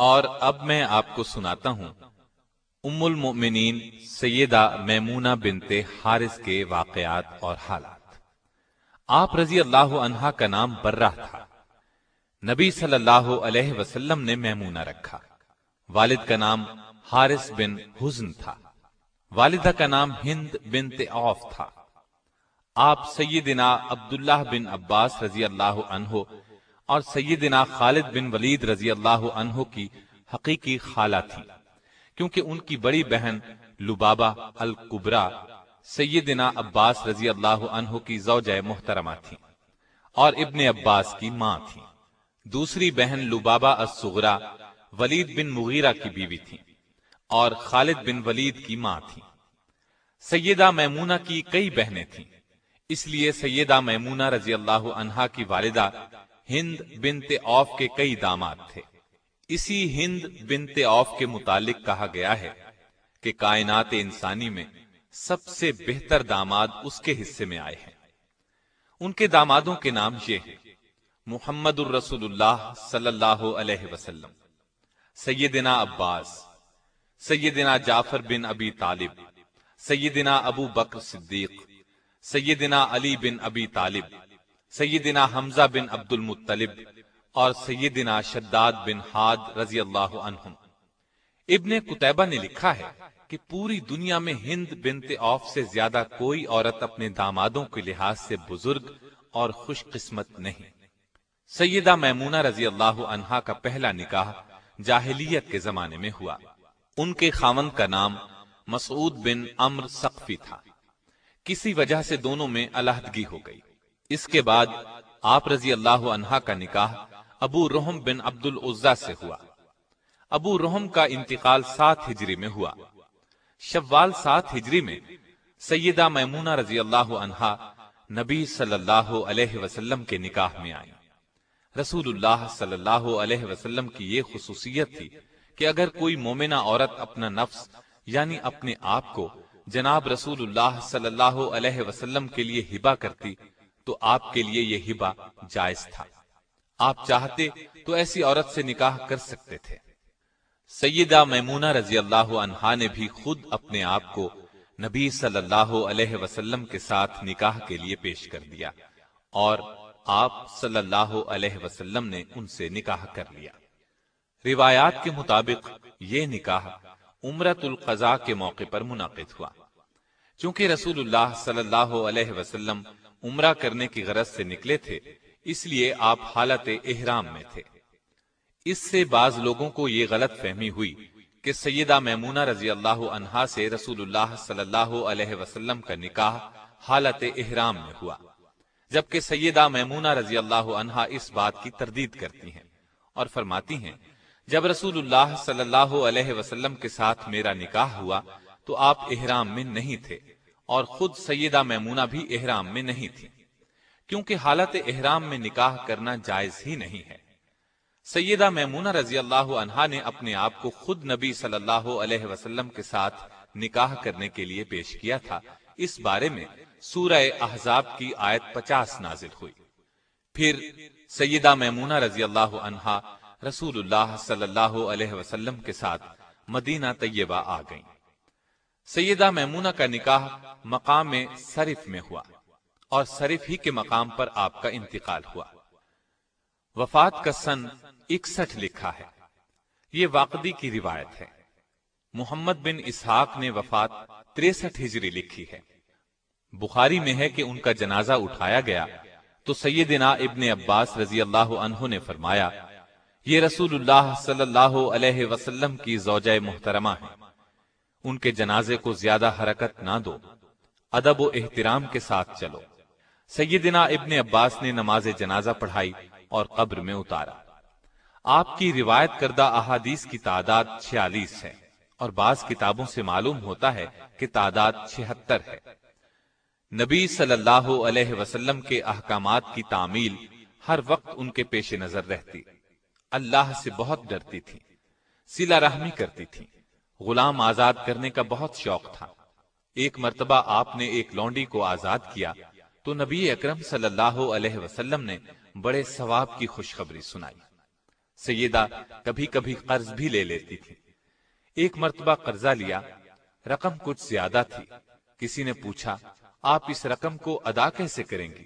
اور اب میں آپ کو سناتا ہوں۔ ام المؤمنین سیدہ میمونہ بنت حارث کے واقعات اور حالات۔ آپ رضی اللہ عنہا کا نام برہ تھا۔ نبی صلی اللہ علیہ وسلم نے میمونہ رکھا۔ والد کا نام حارث بن حزن تھا۔ والدہ کا نام ہند بنت عوف تھا۔ آپ سیدنا عبداللہ بن عباس رضی اللہ عنہ اور سیدنا خالد بن ولید رضی اللہ عنہ کی حقیقی خالہ تھی، کیونکہ ان کی بڑی بہن لبابا القبرا سیدنا عباس رضی اللہ عنہ کی زوجہ محترمہ تھی اور ابن عباس کی ماں تھی۔ دوسری بہن لبابا الصغرا ولید بن مغیرہ کی بیوی تھی اور خالد بن ولید کی ماں تھی۔ سیدہ میمونہ کی کئی بہنیں تھیں، اس لیے سیدہ میمونہ رضی اللہ عنہا کی والدہ ہند بنت اوف کے کئی داماد تھے۔ اسی ہند بنت اوف کے متعلق کہا گیا ہے کہ کائنات انسانی میں سب سے بہتر داماد اس کے حصے میں آئے ہیں۔ ان کے دامادوں کے نام یہ ہیں، محمد الرسول اللہ صلی اللہ علیہ وسلم، سیدنا عباس، سیدنا جعفر بن ابی طالب، سیدنا ابو بکر صدیق، سیدنا علی بن ابی طالب سیدنا حمزہ بن عبد المطلب اور سیدنا شداد بن حاد رضی اللہ عنہم۔ ابن قطبہ نے لکھا ہے کہ پوری دنیا میں ہند بنت آف سے زیادہ کوئی عورت اپنے دامادوں کے لحاظ سے بزرگ اور خوش قسمت نہیں۔ سیدہ میمونہ رضی اللہ عنہا کا پہلا نکاح جاہلیت کے زمانے میں ہوا۔ ان کے خامن کا نام مسعود بن امر سقفی تھا۔ کسی وجہ سے دونوں میں علیحدگی ہو گئی۔ اس کے بعد آپ رضی اللہ عنہا کا نکاح ابو رحم بن عبد العزا سے ہوا۔ ابو رحم کا انتقال سات ہجری میں ہوا۔ شوال سات ہجری میں سیدہ میمونہ رضی اللہ عنہا نبی صلی اللہ علیہ وسلم کے نکاح میں آئی رسول اللہ صلی اللہ علیہ وسلم کی یہ خصوصیت تھی کہ اگر کوئی مومنہ عورت اپنا نفس یعنی اپنے آپ کو جناب رسول اللہ صلی اللہ علیہ وسلم کے لیے ہبا کرتی تو آپ کے لیے یہ ہبا جائز تھا۔ آپ چاہتے تو ایسی عورت سے نکاح کر سکتے تھے۔ سیدہ میمونہ رضی اللہ عنہا نے بھی خود اپنے آپ کو نبی صلی اللہ علیہ وسلم کے ساتھ نکاح کے لیے پیش کر دیا اور آپ صلی اللہ علیہ وسلم نے ان سے نکاح کر لیا۔ روایات کے مطابق یہ نکاح عمرت القضاء کے موقع پر منعقد ہوا۔ چونکہ رسول اللہ صلی اللہ علیہ وسلم عمرہ کرنے کی غرض سے نکلے تھے، اس لیے آپ حالت احرام میں تھے۔ اس سے بعض لوگوں کو یہ غلط فہمی ہوئی کہ سیدہ میمونہ رضی اللہ عنہا سے رسول اللہ صلی اللہ علیہ وسلم کا نکاح حالت احرام میں ہوا، جبکہ سیدہ میمونہ رضی اللہ عنہا اس بات کی تردید کرتی ہیں اور فرماتی ہیں، جب رسول اللہ صلی اللہ علیہ وسلم کے ساتھ میرا نکاح ہوا تو آپ احرام میں نہیں تھے۔ اور خود سیدہ میمونہ بھی احرام میں نہیں تھی، کیونکہ حالت احرام میں نکاح کرنا جائز ہی نہیں ہے۔ سیدہ میمونہ رضی اللہ عنہا نے اپنے آپ کو خود نبی صلی اللہ علیہ وسلم کے ساتھ نکاح کرنے کے لیے پیش کیا تھا۔ اس بارے میں سورہ احزاب کی آیت پچاس نازل ہوئی۔ پھر سیدہ میمونہ رضی اللہ عنہا رسول اللہ صلی اللہ علیہ وسلم کے ساتھ مدینہ طیبہ آ گئیں۔ سیدہ میمونہ کا نکاح مقام صرف میں ہوا اور صرف ہی کے مقام پر آپ کا انتقال ہوا۔ وفات کا سن اکسٹھ لکھا ہے۔ یہ واقعی کی روایت ہے۔ محمد بن اسحاق نے وفات تریسٹھ ہجری لکھی ہے۔ بخاری میں ہے کہ ان کا جنازہ اٹھایا گیا تو سیدنا ابن عباس رضی اللہ عنہ نے فرمایا، یہ رسول اللہ صلی اللہ علیہ وسلم کی زوجہ محترمہ ہیں۔ ان کے جنازے کو زیادہ حرکت نہ دو۔ ادب و احترام کے ساتھ چلو۔ سیدنا ابن عباس نے نماز جنازہ پڑھائی اور قبر میں اتارا۔ آپ کی روایت کردہ احادیث کی تعداد چھیالیس ہے اور بعض کتابوں سے معلوم ہوتا ہے کہ تعداد چھہتر ہے۔ نبی صلی اللہ علیہ وسلم کے احکامات کی تعمیل ہر وقت ان کے پیش نظر رہتی۔ اللہ سے بہت ڈرتی تھی۔ سلا رحمی کرتی تھی۔ غلام آزاد کرنے کا بہت شوق تھا۔ ایک مرتبہ آپ نے ایک لونڈی کو آزاد کیا تو نبی اکرم صلی اللہ علیہ وسلم نے بڑے ثواب کی خوشخبری سنائی۔ سیدہ کبھی کبھی قرض بھی لے لیتی تھی۔ ایک مرتبہ قرضہ لیا، رقم کچھ زیادہ تھی۔ کسی نے پوچھا، آپ اس رقم کو ادا کیسے کریں گی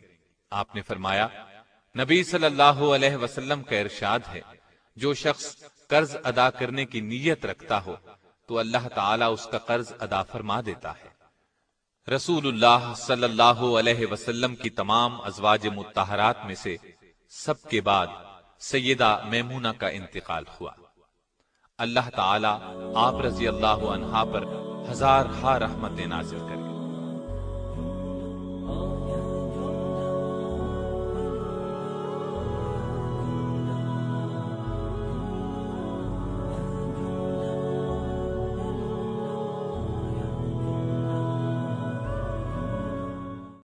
آپ نے فرمایا، نبی صلی اللہ علیہ وسلم کا ارشاد ہے، جو شخص قرض ادا کرنے کی نیت رکھتا ہو تو اللہ تعالیٰ اس کا قرض ادا فرما دیتا ہے۔ رسول اللہ صلی اللہ علیہ وسلم کی تمام ازواج متحرات میں سے سب کے بعد سیدہ میمونہ کا انتقال ہوا۔ اللہ تعالیٰ آپ رضی اللہ عنہا پر ہزار ہا رحمت نازل کرے